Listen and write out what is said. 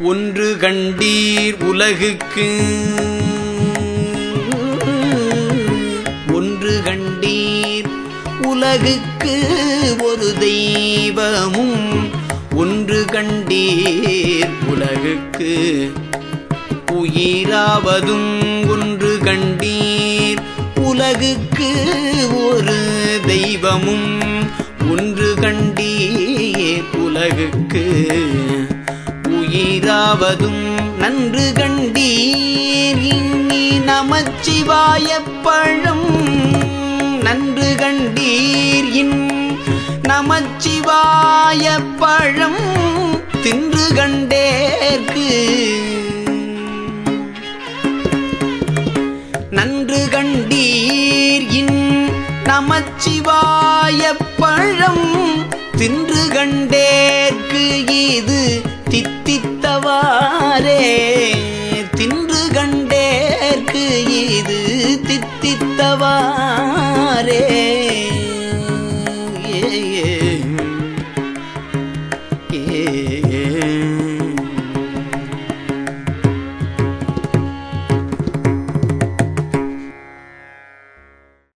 ஒன்று கண்டீர் உலகுக்கு. ஒன்று கண்டீர் உலகுக்கு ஒரு தெய்வமும் ஒன்று கண்டீர் உலகுக்கு. உயிராவதும் ஒன்று கண்டீர் உலகுக்கு ஒரு தெய்வமும் ஒன்று கண்டீர் உலகுக்கு. ஈராவதும் நன்று கண்டீர். இன்னி நமச்சிவாயப் பழம் நன்று கண்டீர். இன் நமச்சிவாய பழம் தின்று கண்டேற்கு. நன்று கண்டீர். இன் நமச்சிவாய பழம் தின்று கண்டேற்கு. இது கண்டேற்கு தித்தித்தவாரே ஏ.